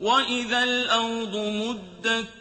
وَإِذَا الْأَرْضُ مُدَّتْ